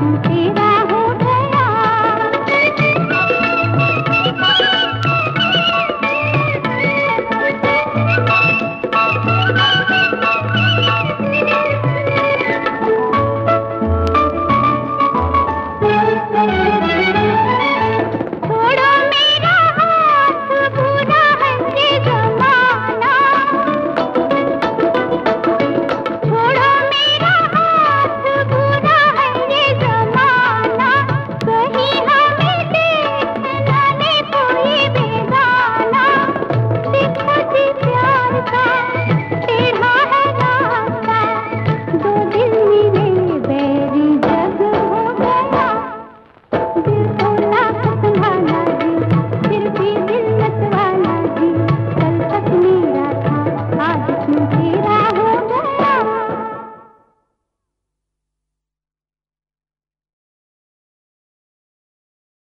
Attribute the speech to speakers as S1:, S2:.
S1: तेरा